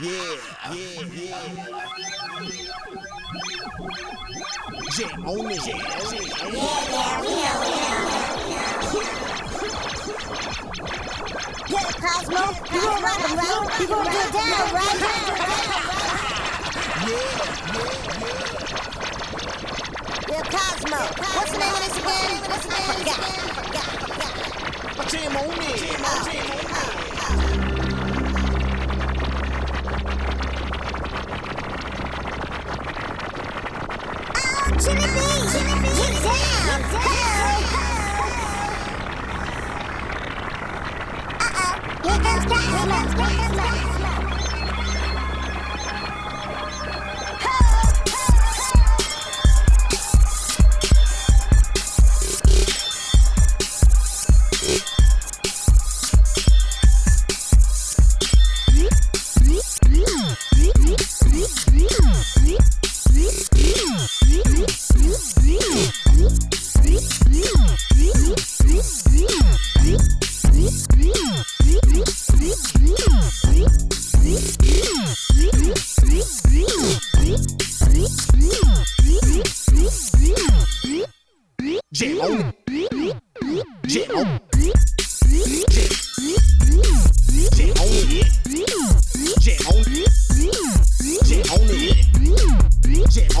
Yeah, yeah, yeah. Jam on it. Jam on it. Yeah, yeah, we know, we know. Yeah, Cozmo, you gonna rock and roll? You gonna get down, right? Yeah, Cozmo, what's the name of this again? What's the name of this again? Forgot, forgot. Jam on it. Jam on it. Jimmy B, Jimmy get down. Uh-oh, comes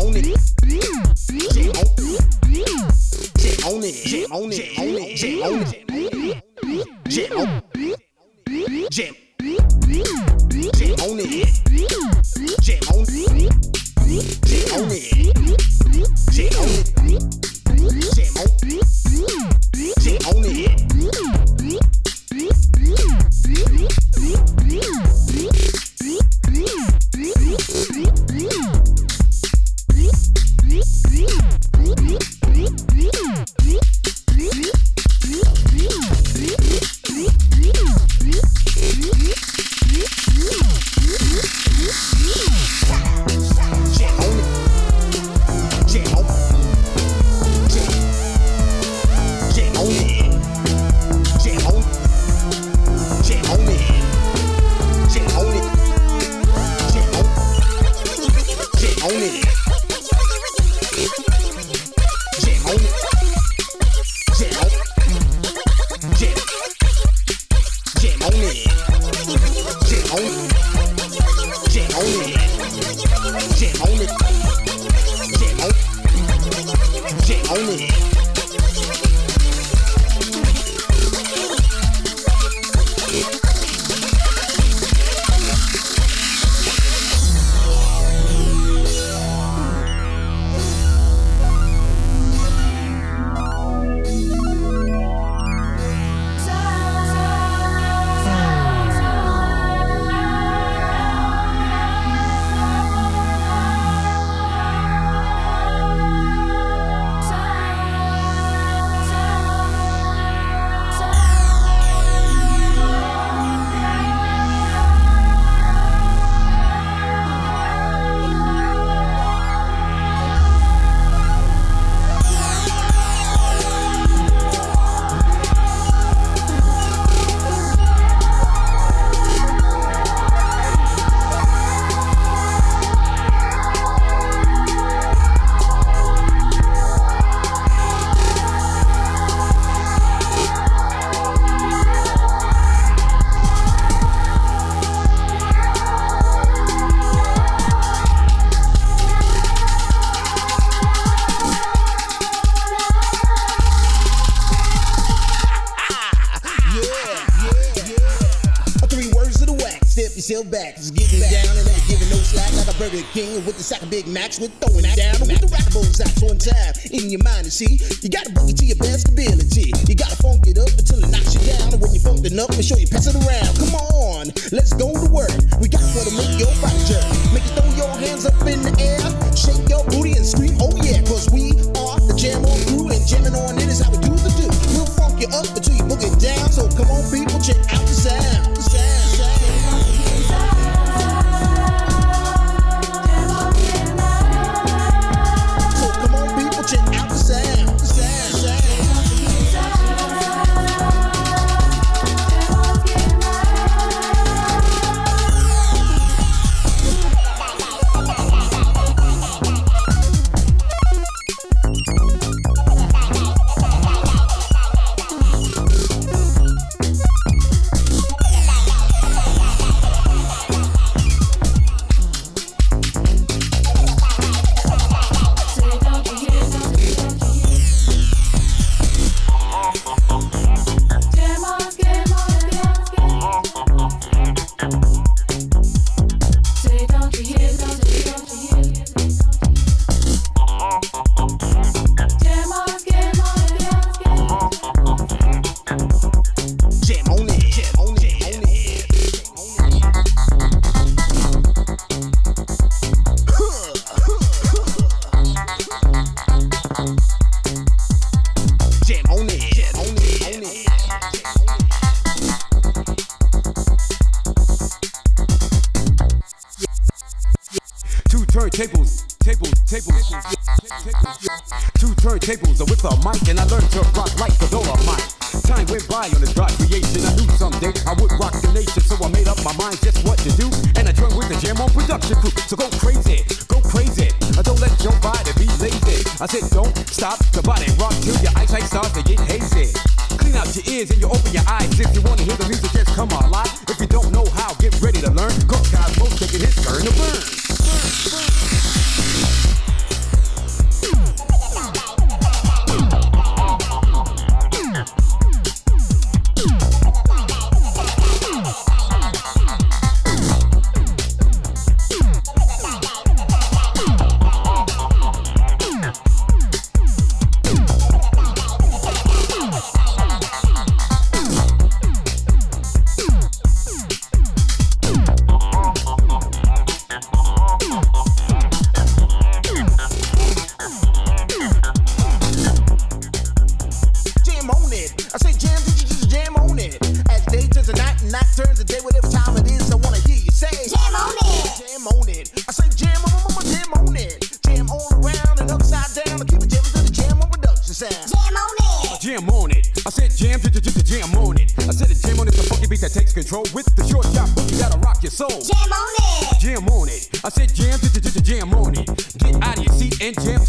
on it. Shit on it. Shit on it. Shit on it. Shit on it. Shit on it. Shit on it. Shit on it. Step yourself back. Just getting down and ain't giving no slack like a Burger King with the sack of Big Macs. With throwing that down with the rockables out on time. In your mind, you see, you gotta bring it to your best ability. You gotta funk it up until it knocks you down. And when you funked enough, make sure you pass it around. Come on, let's go to work. We got what'll turntables, tables, tables, two turntables with a mic, and I learned to rock like the Dolemite. Time went by on this rock creation. I knew someday I would rock the nation, so I made up my mind just what to do. And I joined with the Jam on production crew. So go crazy, go crazy. I don't let your body be lazy. I said don't stop the body rock till your eyesight starts to get hazy. Clean out your ears and you open your eyes. If you wanna hear the music, just come alive. That takes control with the short chop boogie that'll rock your soul. Jam on it. Jam on it. I said jam, j- j- j- jam on it. Get out of your seat and jam